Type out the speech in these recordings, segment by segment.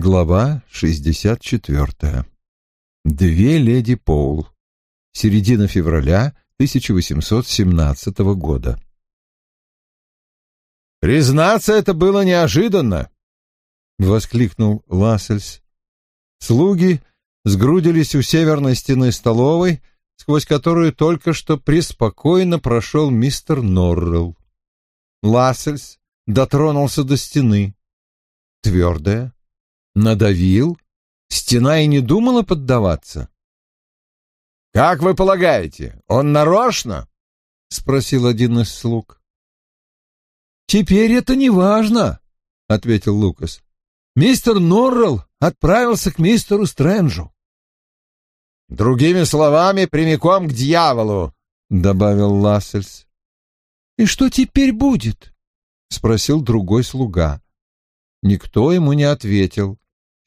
Глава 64. Две леди Поул. Середина февраля 1817 года. «Признаться, это было неожиданно!» — воскликнул Лассельс. Слуги сгрудились у северной стены столовой, сквозь которую только что преспокойно прошел мистер Норрелл. Лассельс дотронулся до стены. Твердая, надавил, стена и не думала поддаваться. «Как вы полагаете, он нарочно?» — спросил один из слуг. «Теперь это не важно», — ответил Лукас. «Мистер Норрелл отправился к мистеру Стрэнджу». «Другими словами, прямиком к дьяволу», — добавил Лассельс. «И что теперь будет?» — спросил другой слуга. Никто ему не ответил.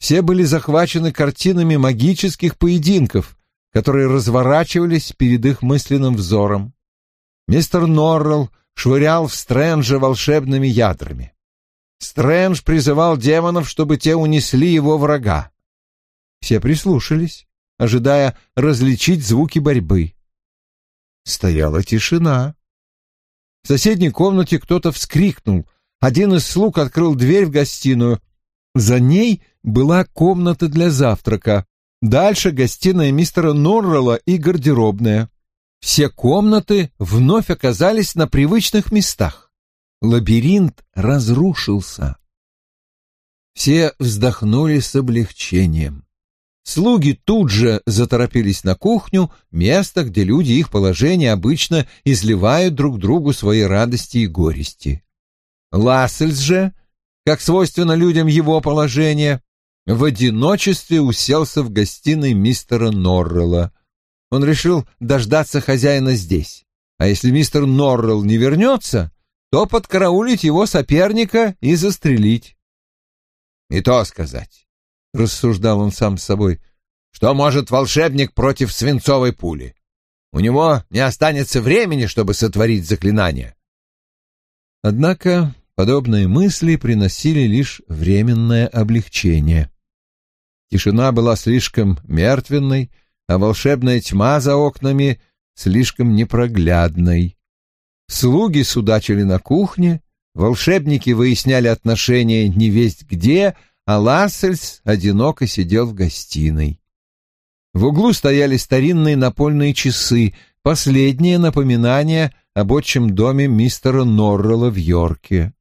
Все были захвачены картинами магических поединков, которые разворачивались перед их мысленным взором. Мистер Норрелл швырял в Стрэнджа волшебными ядрами. Стрэндж призывал демонов, чтобы те унесли его врага. Все прислушались, ожидая различить звуки борьбы. Стояла тишина. В соседней комнате кто-то вскрикнул. Один из слуг открыл дверь в гостиную. За ней была комната для завтрака. Дальше гостиная мистера Норрелла и гардеробная. Все комнаты вновь оказались на привычных местах. Лабиринт разрушился. Все вздохнули с облегчением. Слуги тут же заторопились на кухню, место, где люди их положения обычно изливают друг другу свои радости и горести. Лассельс же как свойственно людям его положения, в одиночестве уселся в гостиной мистера Норрелла. Он решил дождаться хозяина здесь, а если мистер Норрелл не вернется, то подкараулить его соперника и застрелить. «И то сказать», — рассуждал он сам с собой, — «что может волшебник против свинцовой пули? У него не останется времени, чтобы сотворить заклинание». Однако подобные мысли приносили лишь временное облегчение. Тишина была слишком мертвенной, а волшебная тьма за окнами слишком непроглядной. Слуги судачили на кухне, волшебники выясняли отношения невесть где, а Лассельс одиноко сидел в гостиной. В углу стояли старинные напольные часы, последнее напоминание об отчим доме мистера Норрелла в Йорке.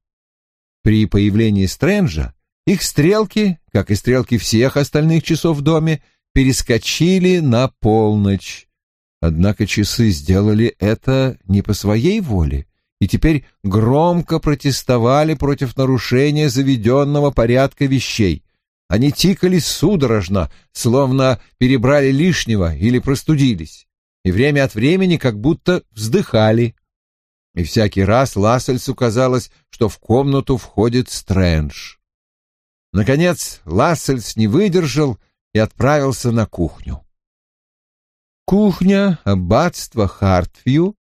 При появлении Стрэнджа их стрелки, как и стрелки всех остальных часов в доме, перескочили на полночь. Однако часы сделали это не по своей воле и теперь громко протестовали против нарушения заведенного порядка вещей. Они тикали судорожно, словно перебрали лишнего или простудились, и время от времени как будто вздыхали. И всякий раз Лассельсу казалось, что в комнату входит Стрэндж. Наконец Лассельс не выдержал и отправился на кухню. Кухня аббатства Хартфью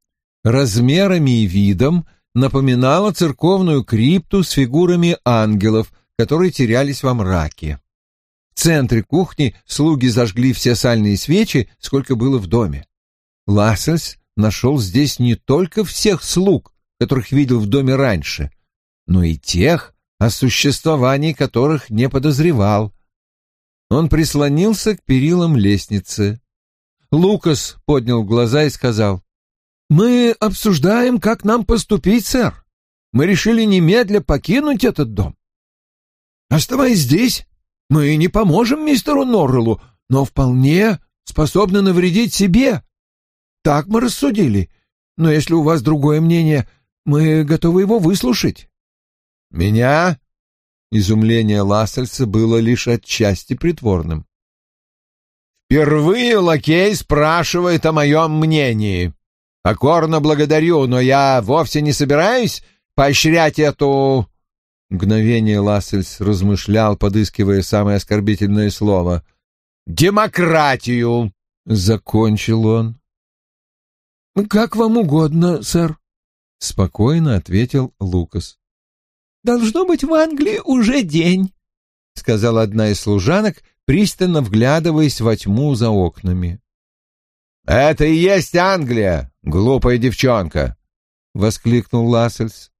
размерами и видом напоминала церковную крипту с фигурами ангелов, которые терялись во мраке. В центре кухни слуги зажгли все сальные свечи, сколько было в доме. Лассельс нашел здесь не только всех слуг, которых видел в доме раньше, но и тех, о существовании которых не подозревал. Он прислонился к перилам лестницы. Лукас поднял глаза и сказал, «Мы обсуждаем, как нам поступить, сэр. Мы решили немедля покинуть этот дом. Оставаясь здесь, мы не поможем мистеру Норреллу, но вполне способны навредить себе. Так мы рассудили. Но если у вас другое мнение, мы готовы его выслушать. Меня? Изумление Лассельса было лишь отчасти притворным. Впервые лакей спрашивает о моем мнении. Покорно благодарю, но я вовсе не собираюсь поощрять эту... Мгновение Лассельс размышлял, подыскивая самое оскорбительное слово. «Демократию!» — закончил он. «Как вам угодно, сэр», — спокойно ответил Лукас. «Должно быть в Англии уже день», — сказала одна из служанок, пристально вглядываясь во тьму за окнами. «Это и есть Англия, глупая девчонка!» — воскликнул Лассельс.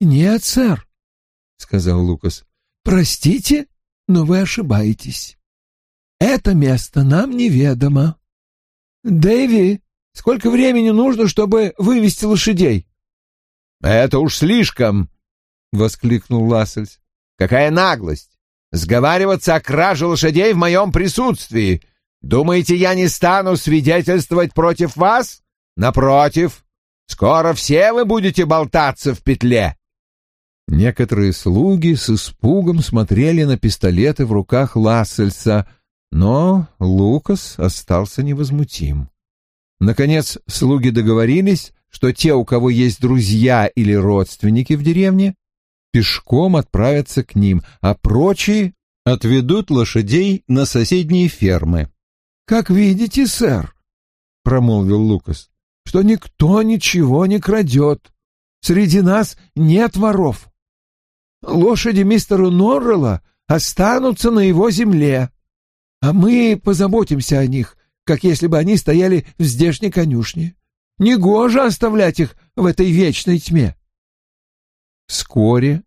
«Нет, сэр», — сказал Лукас. «Простите, но вы ошибаетесь. Это место нам неведомо. Дэви, сколько времени нужно, чтобы вывести лошадей?» «Это уж слишком!» — воскликнул Лассельс. «Какая наглость! Сговариваться о краже лошадей в моем присутствии! Думаете, я не стану свидетельствовать против вас? Напротив, скоро все вы будете болтаться в петле!» Некоторые слуги с испугом смотрели на пистолеты в руках Лассельса, но Лукас остался невозмутим. Наконец, слуги договорились, что те, у кого есть друзья или родственники в деревне, пешком отправятся к ним, а прочие отведут лошадей на соседние фермы. «Как видите, сэр», — промолвил Лукас, — «что никто ничего не крадет. Среди нас нет воров. Лошади мистера Норрелла останутся на его земле, а мы позаботимся о них, как если бы они стояли в здешней конюшне. Негоже оставлять их в этой вечной тьме. Вскоре,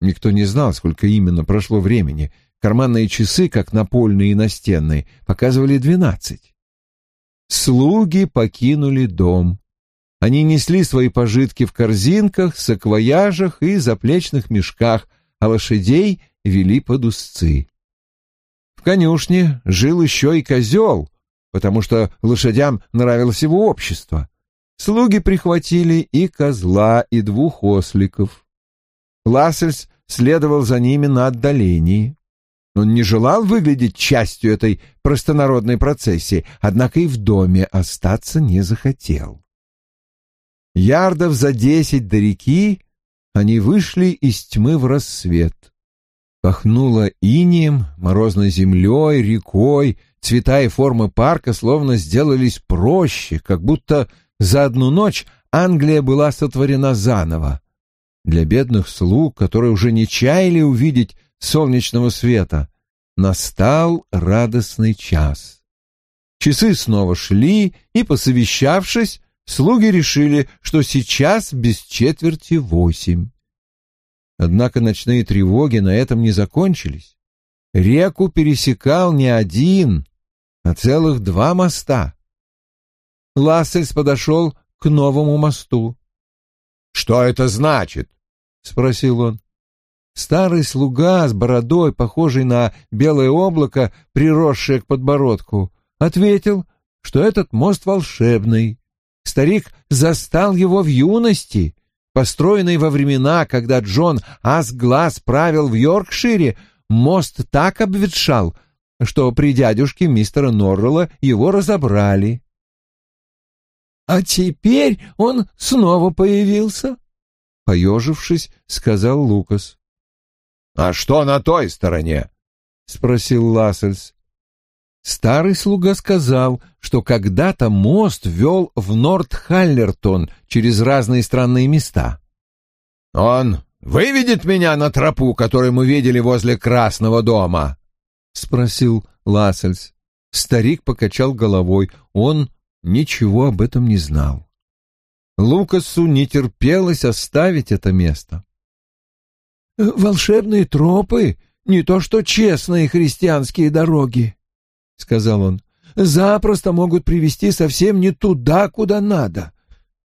никто не знал, сколько именно прошло времени, карманные часы, как напольные и настенные, показывали двенадцать. Слуги покинули дом. Они несли свои пожитки в корзинках, саквояжах и заплечных мешках, а лошадей вели под узцы. В конюшне жил еще и козел, потому что лошадям нравилось его общество. Слуги прихватили и козла, и двух осликов. Лассельс следовал за ними на отдалении. Он не желал выглядеть частью этой простонародной процессии, однако и в доме остаться не захотел. Ярдов за десять до реки они вышли из тьмы в рассвет. Пахнуло инием, морозной землей, рекой, цвета и формы парка словно сделались проще, как будто за одну ночь Англия была сотворена заново. Для бедных слуг, которые уже не чаяли увидеть солнечного света, настал радостный час. Часы снова шли, и, посовещавшись, слуги решили, что сейчас без четверти восемь. Однако ночные тревоги на этом не закончились. Реку пересекал не один, а целых два моста. Лассельс подошел к новому мосту. «Что это значит?» — спросил он. Старый слуга с бородой, похожий на белое облако, приросшее к подбородку, ответил, что этот мост волшебный. Старик застал его в юности, построенный во времена, когда Джон Асглаз правил в Йоркшире, мост так обветшал, что при дядюшке мистера Норрелла его разобрали. «А теперь он снова появился», — поежившись, сказал Лукас. «А что на той стороне?» — спросил Лассельс. Старый слуга сказал, что когда-то мост вел в Норт-Халлертон через разные странные места. «Он выведет меня на тропу, которую мы видели возле Красного дома?» — спросил Лассельс. Старик покачал головой. Он ничего об этом не знал. Лукасу не терпелось оставить это место. «Волшебные тропы — не то что честные христианские дороги», — сказал он. «Запросто могут привести совсем не туда, куда надо.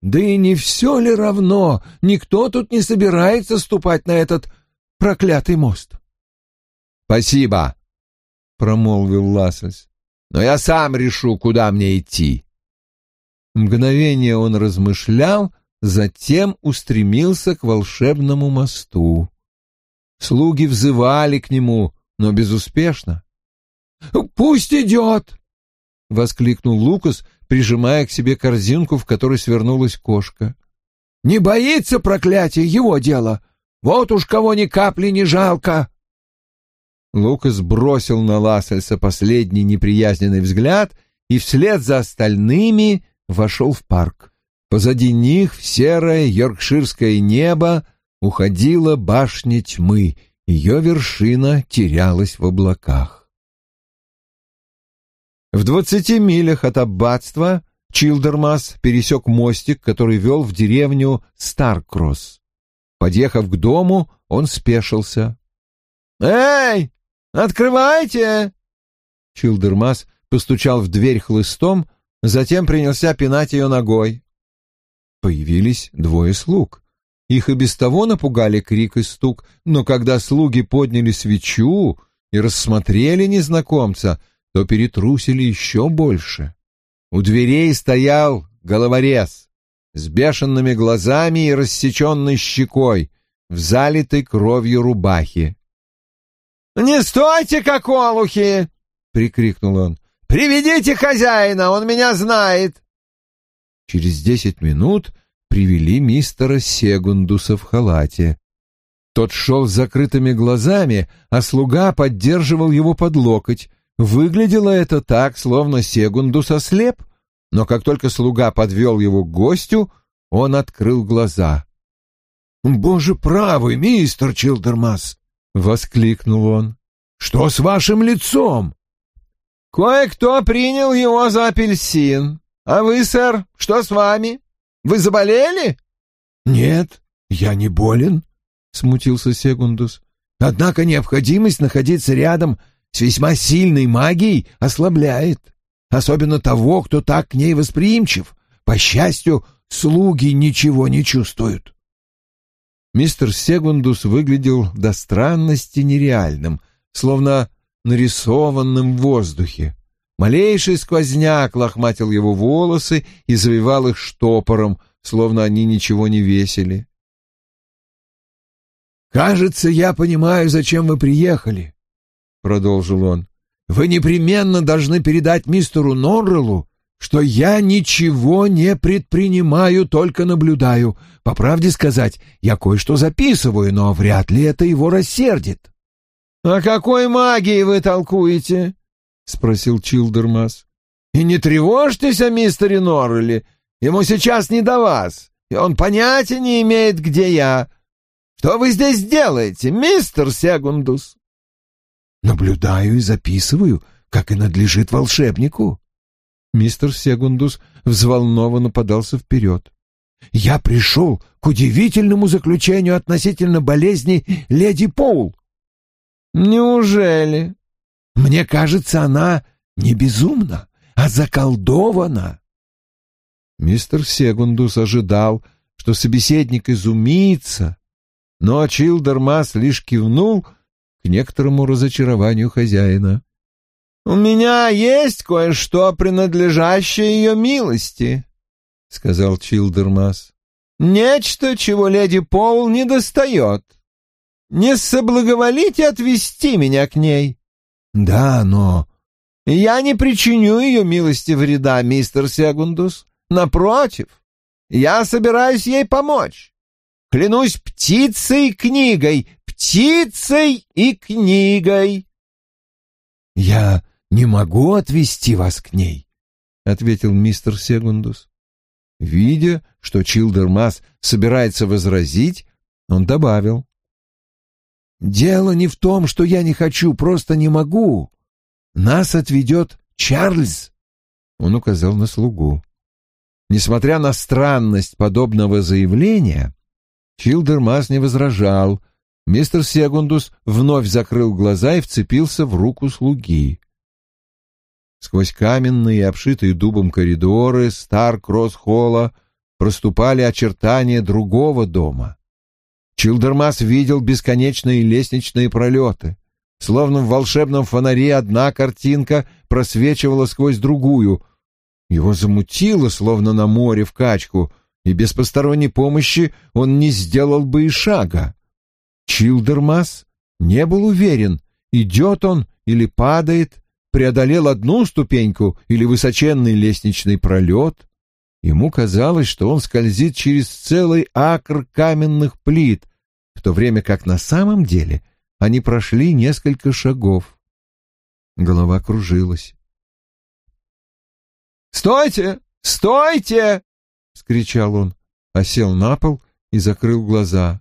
Да и не все ли равно, никто тут не собирается ступать на этот проклятый мост». «Спасибо», — промолвил Лассельс. «Но я сам решу, куда мне идти». Мгновение он размышлял, затем устремился к волшебному мосту. Слуги взывали к нему, но безуспешно. «Пусть идет!» — воскликнул Лукас, прижимая к себе корзинку, в которой свернулась кошка. «Не боится проклятия его дело! Вот уж кого ни капли не жалко!» Лукас бросил на Лассельса последний неприязненный взгляд и вслед за остальными вошел в парк. Позади них в серое йоркширское небо уходила башня тьмы, Ее вершина терялась в облаках. В двадцати милях от аббатства Чилдермас пересек мостик, который вел в деревню Старкросс. Подъехав к дому, он спешился. «Эй, открывайте!» Чилдермас постучал в дверь хлыстом, затем принялся пинать ее ногой. Появились двое слуг. Их и без того напугали крик и стук, но когда слуги подняли свечу и рассмотрели незнакомца, то перетрусили еще больше. У дверей стоял головорез с бешеными глазами и рассеченной щекой в залитой кровью рубахе. «Не стойте, как олухи!» — прикрикнул он. «Приведите хозяина, он меня знает!» Через десять минут привели мистера Сегундуса в халате. Тот шел с закрытыми глазами, а слуга поддерживал его под локоть. Выглядело это так, словно Сегундус ослеп, но как только слуга подвел его к гостю, он открыл глаза. «Боже правый, мистер Чилдермас!» — воскликнул он. «Что с вашим лицом?» «Кое-кто принял его за апельсин. А вы, сэр, что с вами? Вы заболели?» «Нет, я не болен», — смутился Сегундус. «Однако необходимость находиться рядом с весьма сильной магией ослабляет, особенно того, кто так к ней восприимчив. По счастью, слуги ничего не чувствуют». Мистер Сегундус выглядел до странности нереальным, словно нарисованным в воздухе. Малейший сквозняк лохматил его волосы и завивал их штопором, словно они ничего не весили. «Кажется, я понимаю, зачем вы приехали», — продолжил он. «Вы непременно должны передать мистеру Норреллу, что я ничего не предпринимаю, только наблюдаю. По правде сказать, я кое-что записываю, но вряд ли это его рассердит». «О какой магии вы толкуете?» — спросил Чилдермас. «И не тревожьтесь о мистере Норреле, ему сейчас не до вас, и он понятия не имеет, где я. Что вы здесь делаете, мистер Сегундус?» «Наблюдаю и записываю, как и надлежит волшебнику». Мистер Сегундус взволнованно подался вперед. «Я пришел к удивительному заключению относительно болезни леди Поул. «Неужели?» «Мне кажется, она не безумна, а заколдована». Мистер Сегундус ожидал, что собеседник изумится, но Чилдермас лишь кивнул к некоторому разочарованию хозяина. «У меня есть кое-что, принадлежащее ее милости», — сказал Чилдермас. «Нечто, чего леди Пол не достает не соблаговолите отвести меня к ней?» «Да, но...» «Я не причиню ее милости вреда, мистер Сегундус. Напротив, я собираюсь ей помочь. Клянусь птицей и книгой, птицей и книгой!» «Я не могу отвести вас к ней», — ответил мистер Сегундус. Видя, что Чилдермас собирается возразить, он добавил. Дело не в том, что я не хочу, просто не могу. Нас отведет Чарльз. Он указал на слугу. Несмотря на странность подобного заявления, Чилдермас не возражал. Мистер Сегундус вновь закрыл глаза и вцепился в руку слуги. Сквозь каменные обшитые дубом коридоры Стар-Кросс-Холла проступали очертания другого дома. Чилдермас видел бесконечные лестничные пролеты. Словно в волшебном фонаре одна картинка просвечивала сквозь другую. Его замутило, словно на море в качку, и без посторонней помощи он не сделал бы и шага. Чилдермас не был уверен, идет он или падает, преодолел одну ступеньку или высоченный лестничный пролет. Ему казалось, что он скользит через целый акр каменных плит, в то время как на самом деле они прошли несколько шагов. Голова кружилась. «Стойте! Стойте!» — скричал он, осел на пол и закрыл глаза.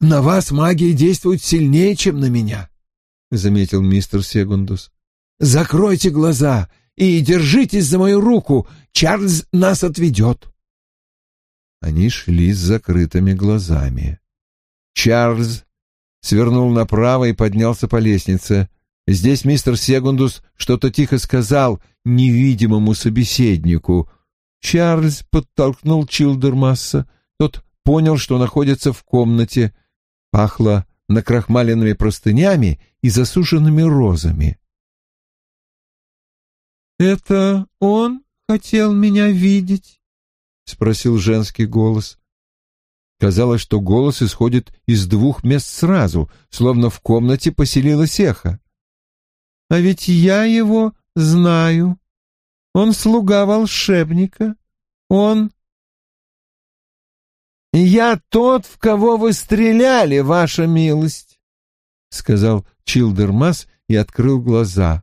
на вас магия действует сильнее, чем на меня, — заметил мистер Сегундус. Закройте глаза и держитесь за мою руку. Чарльз нас отведет. Они шли с закрытыми глазами. Чарльз свернул направо и поднялся по лестнице. Здесь мистер Сегундус что-то тихо сказал невидимому собеседнику. Чарльз подтолкнул Чилдермасса. Тот понял, что находится в комнате. Пахло накрахмаленными простынями и засушенными розами. «Это он хотел меня видеть?» — спросил женский голос. Казалось, что голос исходит из двух мест сразу, словно в комнате поселилось эхо. «А ведь я его знаю. Он слуга волшебника. Он...» «Я тот, в кого вы стреляли, ваша милость», — сказал Чилдермас и открыл глаза.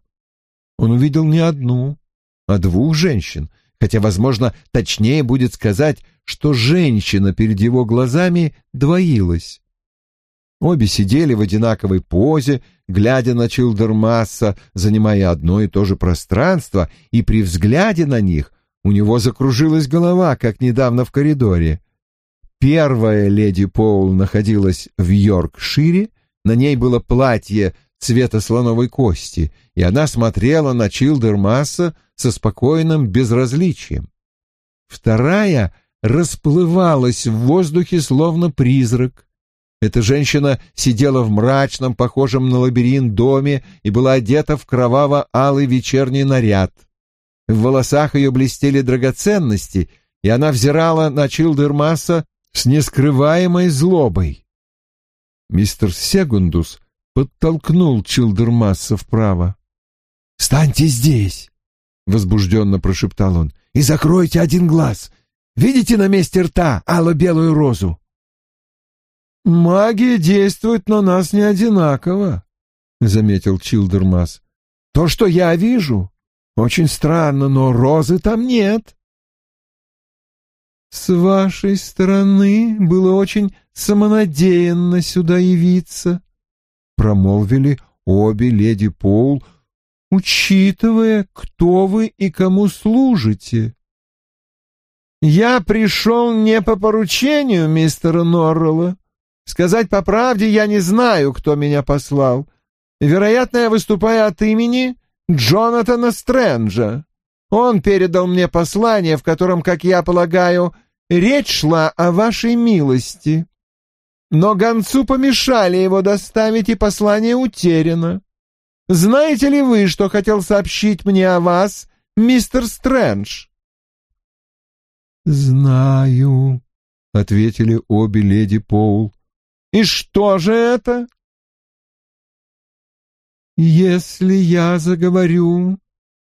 Он увидел не одну, а двух женщин, хотя, возможно, точнее будет сказать, что женщина перед его глазами двоилась. Обе сидели в одинаковой позе, глядя на Чилдермасса, занимая одно и то же пространство, и при взгляде на них у него закружилась голова, как недавно в коридоре. Первая леди Поул находилась в Йоркшире, на ней было платье цвета слоновой кости, и она смотрела на Чилдермасса со спокойным безразличием. Вторая расплывалась в воздухе, словно призрак. Эта женщина сидела в мрачном, похожем на лабиринт доме и была одета в кроваво-алый вечерний наряд. В волосах ее блестели драгоценности, и она взирала на Чилдермаса с нескрываемой злобой. Мистер Сегундус подтолкнул Чилдермасса вправо. «Станьте здесь!» — возбужденно прошептал он. «И закройте один глаз. Видите на месте рта ало-белую розу?» «Магия действует на нас не одинаково», — заметил Чилдермас. «То, что я вижу, очень странно, но розы там нет». «С вашей стороны было очень самонадеянно сюда явиться», — промолвили обе леди Поул, учитывая, кто вы и кому служите. «Я пришел не по поручению мистера Норрелла. Сказать по правде, я не знаю, кто меня послал. Вероятно, я выступаю от имени Джонатана Стрэнджа. Он передал мне послание, в котором, как я полагаю, речь шла о вашей милости. Но гонцу помешали его доставить, и послание утеряно. Знаете ли вы, что хотел сообщить мне о вас, мистер Стрэндж?» «Знаю», — ответили обе леди Поул. «И что же это?» «Если я заговорю,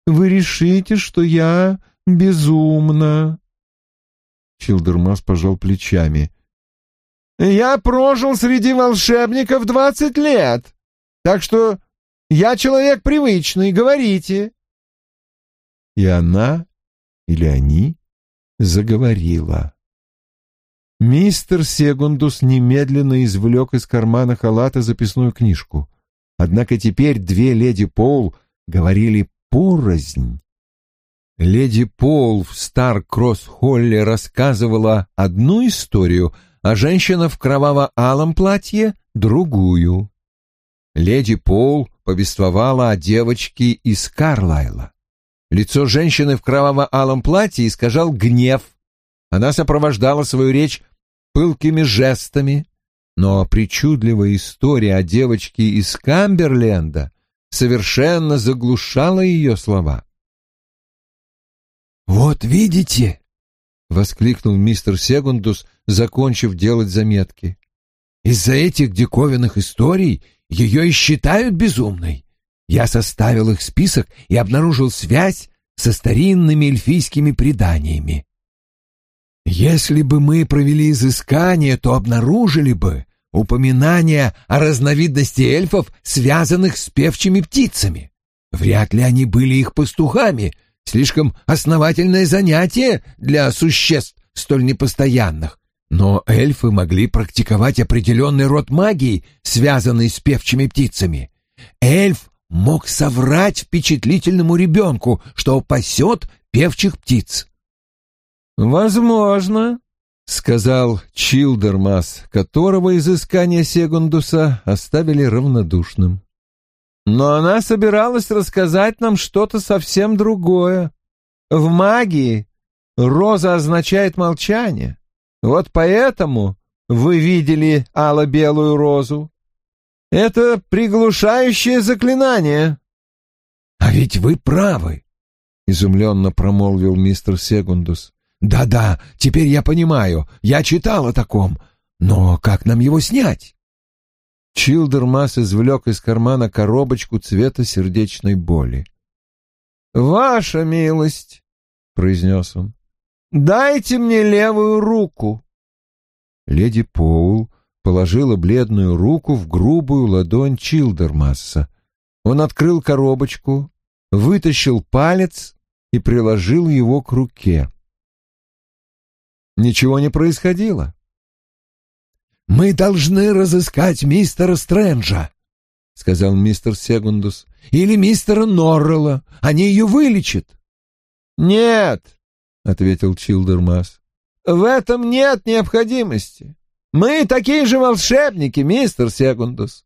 вы решите, что я безумна». Чилдермас пожал плечами. «Я прожил среди волшебников двадцать лет, так что я человек привычный, говорите. И она или они заговорила. Мистер Сегундус немедленно извлек из кармана халата записную книжку. Однако теперь две леди Пол говорили порознь. Леди Пол в Стар-Кросс-Холле рассказывала одну историю, а женщина в кроваво-алом платье — другую. Леди Пол повествовала о девочке из Карлайла. Лицо женщины в кроваво-алом платье искажал гнев. Она сопровождала свою речь пылкими жестами, но причудливая история о девочке из Камберленда совершенно заглушала ее слова. «Вот видите!» — воскликнул мистер Сегундус, закончив делать заметки. «Из-за этих диковинных историй ее и считают безумной. Я составил их список и обнаружил связь со старинными эльфийскими преданиями. Если бы мы провели изыскание, то обнаружили бы упоминания о разновидности эльфов, связанных с певчими птицами. Вряд ли они были их пастухами, слишком основательное занятие для существ столь непостоянных. Но эльфы могли практиковать определенный род магии, связанный с певчими птицами. Эльф мог соврать впечатлительному ребенку, что пасет певчих птиц. «Возможно», — сказал Чилдермас, которого изыскания Сегундуса оставили равнодушным. «Но она собиралась рассказать нам что-то совсем другое. В магии роза означает молчание. Вот поэтому вы видели ало-белую розу. Это приглушающее заклинание. А ведь вы правы, изумленно промолвил мистер Сегундус. Да-да, теперь я понимаю. Я читал о таком. Но как нам его снять? Чилдермас извлек из кармана коробочку цвета сердечной боли. «Ваша милость», — произнес он, — «дайте мне левую руку». Леди Поул положила бледную руку в грубую ладонь Чилдермасса. Он открыл коробочку, вытащил палец и приложил его к руке. Ничего не происходило. «Мы должны разыскать мистера Стрэнджа», — сказал мистер Сегундус, — «или мистера Норрелла. Они ее вылечат». «Нет», — ответил Чилдермас, — «в этом нет необходимости. Мы такие же волшебники, мистер Секундус.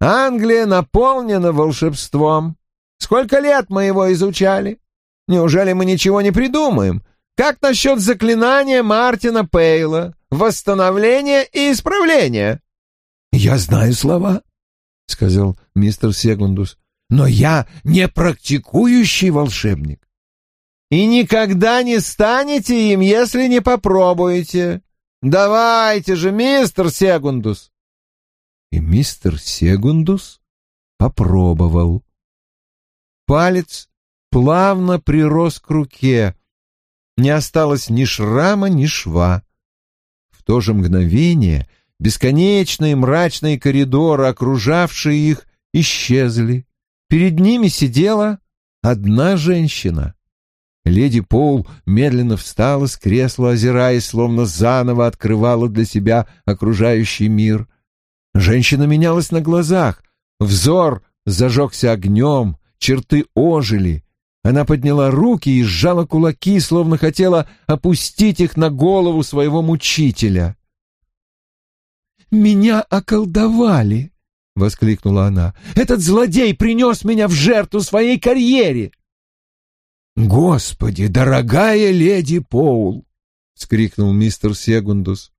Англия наполнена волшебством. Сколько лет мы его изучали? Неужели мы ничего не придумаем? Как насчет заклинания Мартина Пейла? Восстановление и исправление? Я знаю слова, — сказал мистер Сегундус, — но я не практикующий волшебник. И никогда не станете им, если не попробуете. Давайте же, мистер Сегундус. И мистер Сегундус попробовал. Палец плавно прирос к руке. Не осталось ни шрама, ни шва. То же мгновение бесконечные мрачные коридоры, окружавшие их, исчезли. Перед ними сидела одна женщина. Леди Пол медленно встала с кресла, озираясь, словно заново открывала для себя окружающий мир. Женщина менялась на глазах, взор зажегся огнем, черты ожили. Она подняла руки и сжала кулаки, словно хотела опустить их на голову своего мучителя. «Меня околдовали!» — воскликнула она. «Этот злодей принес меня в жертву своей карьере!» «Господи, дорогая леди Поул!» — скрикнул мистер Сегундус.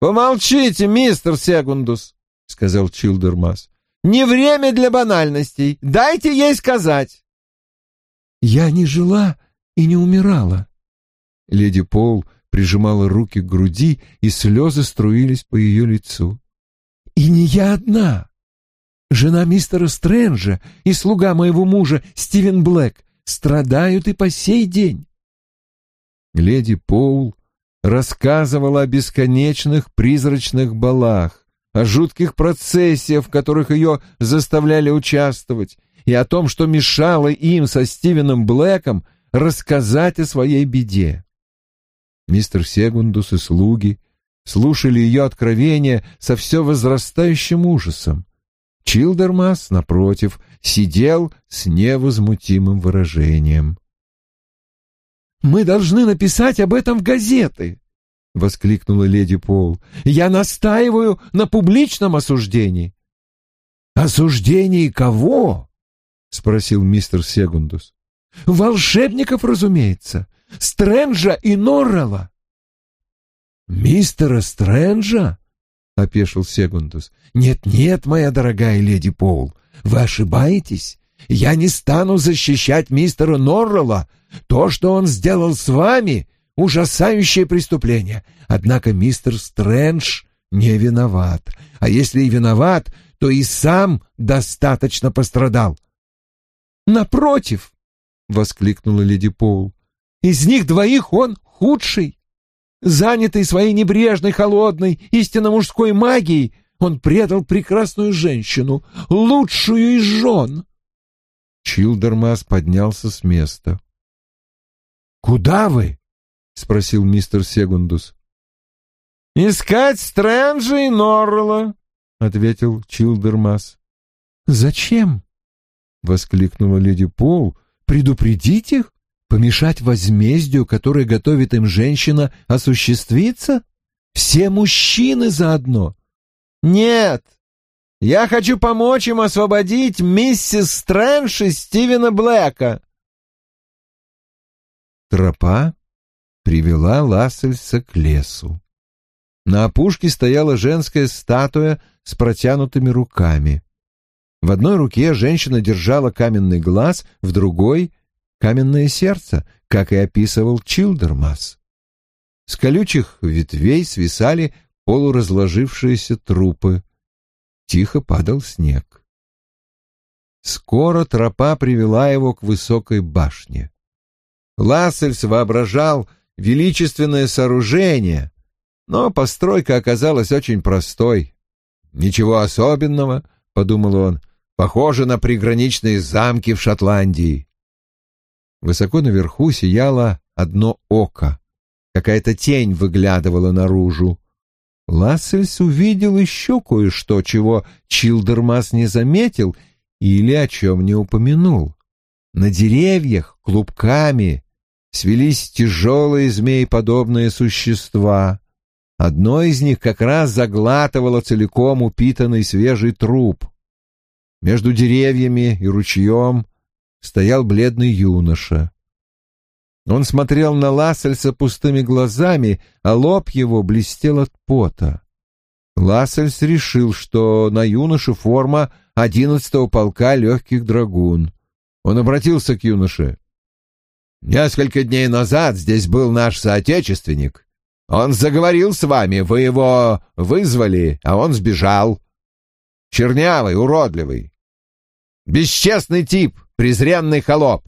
«Помолчите, мистер Сегундус!» — сказал Чилдермас. «Не время для банальностей. Дайте ей сказать!» «Я не жила и не умирала». Леди Пол прижимала руки к груди, и слезы струились по ее лицу. «И не я одна. Жена мистера Стрэнджа и слуга моего мужа Стивен Блэк страдают и по сей день. Леди Поул рассказывала о бесконечных призрачных балах, о жутких процессиях, в которых ее заставляли участвовать, и о том, что мешало им со Стивеном Блэком рассказать о своей беде. Мистер Сегундус и слуги слушали ее откровения со все возрастающим ужасом. Чилдермас, напротив, сидел с невозмутимым выражением. «Мы должны написать об этом в газеты!» — воскликнула леди Пол. «Я настаиваю на публичном осуждении». «Осуждении кого?» — спросил мистер Сегундус. «Волшебников, разумеется, Стрэнджа и Норрелла». «Мистера Стрэнджа?» — опешил Сегундус. «Нет-нет, моя дорогая леди Пол, вы ошибаетесь. Я не стану защищать мистера Норрелла. То, что он сделал с вами, — ужасающее преступление. Однако мистер Стрэндж не виноват. А если и виноват, то и сам достаточно пострадал. «Напротив!» — воскликнула леди Поул. «Из них двоих он худший. Занятый своей небрежной, холодной, истинно мужской магией, он предал прекрасную женщину, лучшую из жен. Чилдермас поднялся с места. «Куда вы?» — спросил мистер Сегундус. «Искать Стрэнджа и Норрелла», — ответил Чилдермас. «Зачем?» — воскликнула леди Пол. «Предупредить их? Помешать возмездию, которое готовит им женщина, осуществиться? Все мужчины заодно?» «Нет, я хочу помочь им освободить миссис Стрэндж и Стивена Блэка». Тропа привела Лассельса к лесу. На опушке стояла женская статуя с протянутыми руками. В одной руке женщина держала каменный глаз, в другой — каменное сердце, как и описывал Чилдермас. С колючих ветвей свисали полуразложившиеся трупы. Тихо падал снег. Скоро тропа привела его к высокой башне. Лассельс воображал величественное сооружение, но постройка оказалась очень простой. «Ничего особенного», — подумал он, — «похоже на приграничные замки в Шотландии». Высоко наверху сияло одно око. Какая-то тень выглядывала наружу. Лассельс увидел еще кое-что, чего Чилдермас не заметил или о чем не упомянул. На деревьях клубками свелись тяжелые змееподобные существа. Одно из них как раз заглатывало целиком упитанный свежий труп. Между деревьями и ручьем стоял бледный юноша. Он смотрел на Лассельса пустыми глазами, а лоб его блестел от пота. Лассельс решил, что на юноше форма одиннадцатого полка легких драгун. Он обратился к юноше. Несколько дней назад здесь был наш соотечественник. Он заговорил с вами, вы его вызвали, а он сбежал. Чернявый, уродливый. Бесчестный тип, презренный холоп.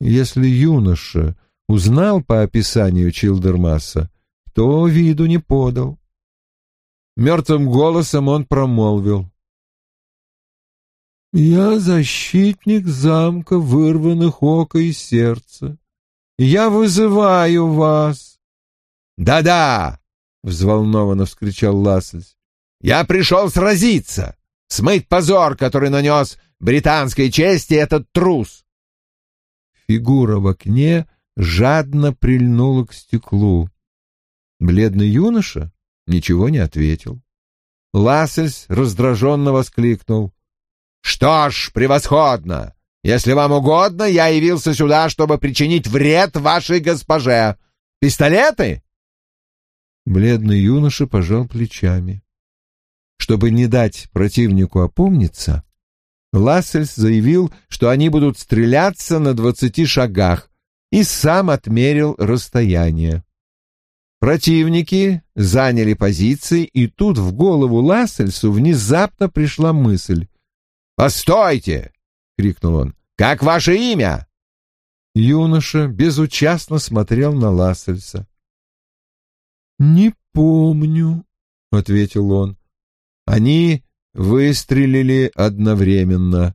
Если юноша узнал по описанию Чилдермаса, то виду не подал. Мертвым голосом он промолвил. Я защитник замка вырванных ока и сердца. Я вызываю вас. Да-да, взволнованно вскричал Лассельс. Я пришел сразиться, смыть позор, который нанес британской чести этот трус. Фигура в окне жадно прильнула к стеклу. Бледный юноша ничего не ответил. Лассельс раздраженно воскликнул. «Что ж, превосходно! Если вам угодно, я явился сюда, чтобы причинить вред вашей госпоже. Пистолеты?» Бледный юноша пожал плечами. Чтобы не дать противнику опомниться, Лассельс заявил, что они будут стреляться на двадцати шагах, и сам отмерил расстояние. Противники заняли позиции, и тут в голову Лассельсу внезапно пришла мысль. «Постойте!» — крикнул он. «Как ваше имя?» Юноша безучастно смотрел на Лассельса. «Не помню», — ответил он. Они выстрелили одновременно.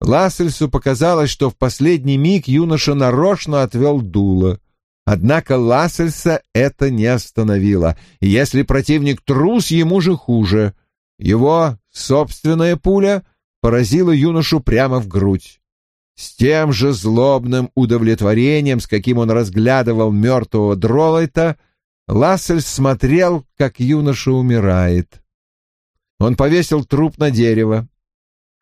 Лассельсу показалось, что в последний миг юноша нарочно отвел дуло. Однако Лассельса это не остановило, если противник трус, ему же хуже. Его собственная пуля — поразила юношу прямо в грудь. С тем же злобным удовлетворением, с каким он разглядывал мертвого Дролайта, Лассель смотрел, как юноша умирает. Он повесил труп на дерево.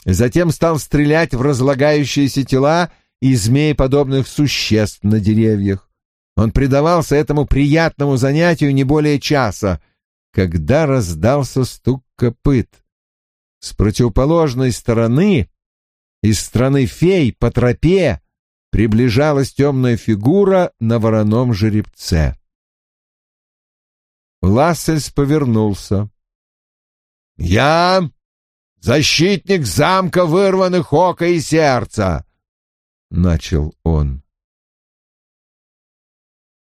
Затем стал стрелять в разлагающиеся тела и змееподобных существ на деревьях. Он предавался этому приятному занятию не более часа, когда раздался стук копыт. С противоположной стороны, из страны фей по тропе, приближалась темная фигура на вороном жеребце. Лассельс повернулся. «Я защитник замка вырванных ока и сердца!» — начал он.